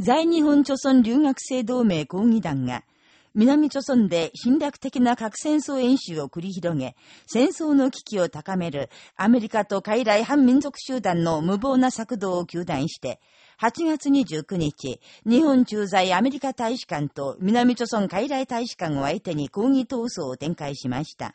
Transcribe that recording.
在日本朝鮮留学生同盟抗議団が、南朝鮮で侵略的な核戦争演習を繰り広げ、戦争の危機を高めるアメリカと海来反民族集団の無謀な策動を求断して、8月29日、日本駐在アメリカ大使館と南朝鮮海来大使館を相手に抗議闘争を展開しました。